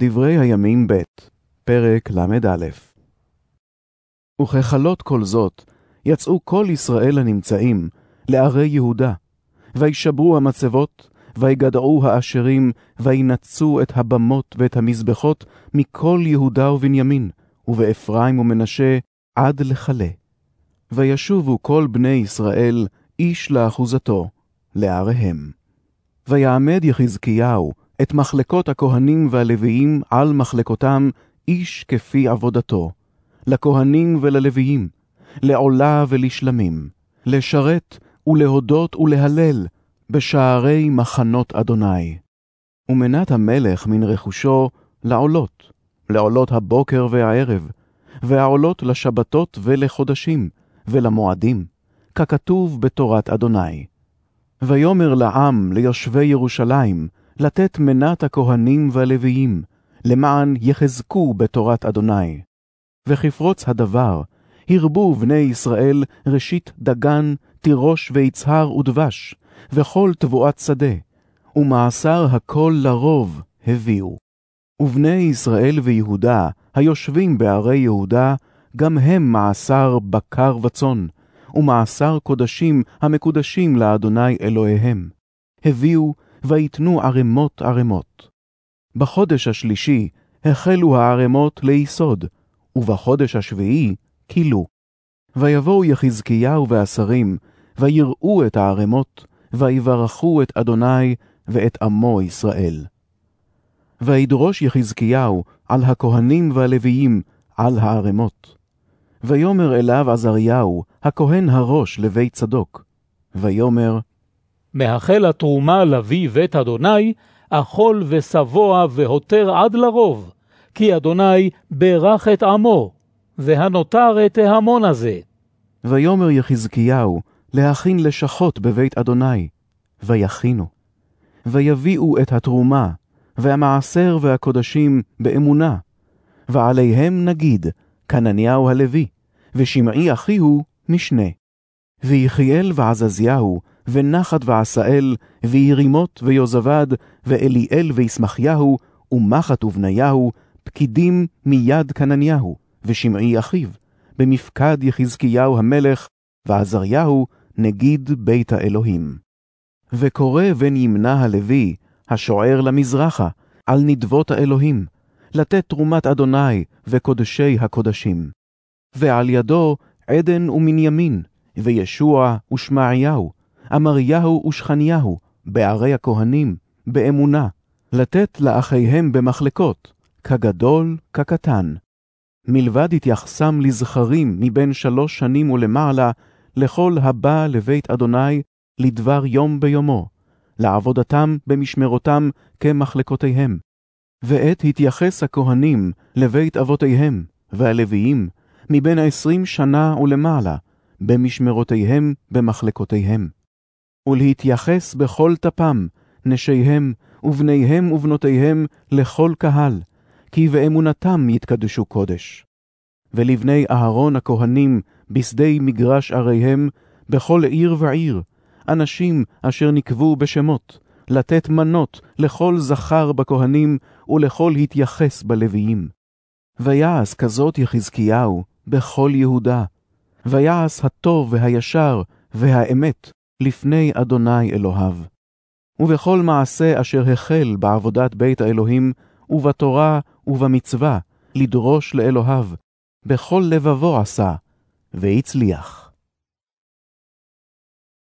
דברי הימים ב', פרק ל"א. וככלות כל זאת, יצאו כל ישראל הנמצאים לערי יהודה, וישברו המצבות, ויגדעו האשרים, וינצו את הבמות ואת המזבחות מכל יהודה ובנימין, ובאפרים ומנשה עד לכלה. וישובו כל בני ישראל, איש לאחוזתו, לעריהם. ויעמד יחזקיהו את מחלקות הכהנים והלוויים על מחלקותם, איש כפי עבודתו, לכהנים וללוויים, לעולה ולשלמים, לשרת ולהודות ולהלל בשערי מחנות אדוני. ומנת המלך מן רכושו לעולות, לעולות הבוקר והערב, והעולות לשבתות ולחודשים, ולמועדים, ככתוב בתורת אדוני. ויאמר לעם, ליושבי ירושלים, לתת מנת הכהנים והלוויים, למען יחזקו בתורת אדוני. וכפרוץ הדבר, הרבו בני ישראל ראשית דגן, תירוש ויצהר ודבש, וכל תבואת שדה, ומעשר הכל לרוב הביאו. ובני ישראל ויהודה, היושבים בערי יהודה, גם הם מעשר בקר וצאן, ומעשר קודשים המקודשים לאדוני אלוהיהם. הביאו ויתנו ערמות ערמות. בחודש השלישי החלו הערמות ליסוד, ובחודש השביעי כילו. ויבואו יחזקיהו והשרים, ויראו את הערמות, ויברכו את אדוני ואת עמו ישראל. וידרוש יחזקיהו על הכהנים והלוויים על הערמות. ויאמר אליו עזריהו, הכהן הראש לבית צדוק. ויאמר, מהחל התרומה לביא בית אדוני, אכול ושבוע והותר עד לרוב, כי אדוני ברך את עמו, והנותר את ההמון הזה. ויאמר יחזקיהו, להכין לשכות בבית אדוני, ויכינו. ויביאו את התרומה, והמעשר והקודשים באמונה, ועליהם נגיד, כנניהו הלוי, ושמעי אחיהו משנה. ויחיאל ועזזיהו, ונחת ועשאל, וירימות ויוזבד, ואליאל וישמחיהו, ומחת ובניהו, פקידים מיד כנניהו, ושמעי אחיו, במפקד יחזקיהו המלך, ועזריהו נגיד בית האלוהים. וקורא בן ימנה הלוי, השוער למזרחה, על נדבות האלוהים, לתת תרומת אדוני וקודשי הקודשים. ועל ידו עדן ומנימין, וישוע ושמעיהו, אמריהו ושכניהו, בערי הכהנים, באמונה, לתת לאחיהם במחלקות, כגדול כקטן. מלבד התייחסם לזכרים מבין שלוש שנים ולמעלה, לכל הבא לבית אדוני לדבר יום ביומו, לעבודתם במשמרותם כמחלקותיהם. ועת התייחס הכהנים לבית אבותיהם, והלוויים, מבין עשרים שנה ולמעלה, במשמרותיהם במחלקותיהם. ולהתייחס בכל טפם, נשיהם, ובניהם ובנותיהם לכל קהל, כי באמונתם יתקדשו קודש. ולבני אהרון הכהנים בשדה מגרש עריהם, בכל עיר ועיר, אנשים אשר נקבו בשמות, לתת מנות לכל זכר בכהנים ולכל התייחס בלוויים. ויעש כזאת יחזקיהו בכל יהודה, ויעש הטוב והישר והאמת לפני אדוני אלוהיו. ובכל מעשה אשר החל בעבודת בית האלוהים, ובתורה ובמצווה, לדרוש לאלוהיו, בכל לבבו עשה, והצליח.